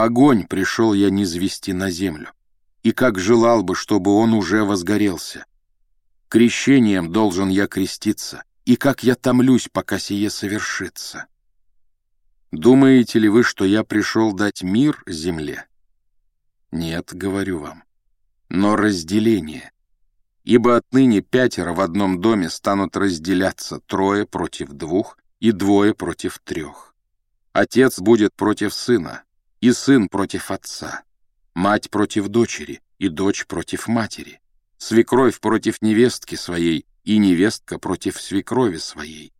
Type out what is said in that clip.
Огонь пришел я низвести на землю, и как желал бы, чтобы он уже возгорелся. Крещением должен я креститься, и как я томлюсь, пока сие совершится. Думаете ли вы, что я пришел дать мир земле? Нет, говорю вам, но разделение. Ибо отныне пятеро в одном доме станут разделяться трое против двух и двое против трех. Отец будет против сына, и сын против отца, мать против дочери, и дочь против матери, свекровь против невестки своей, и невестка против свекрови своей,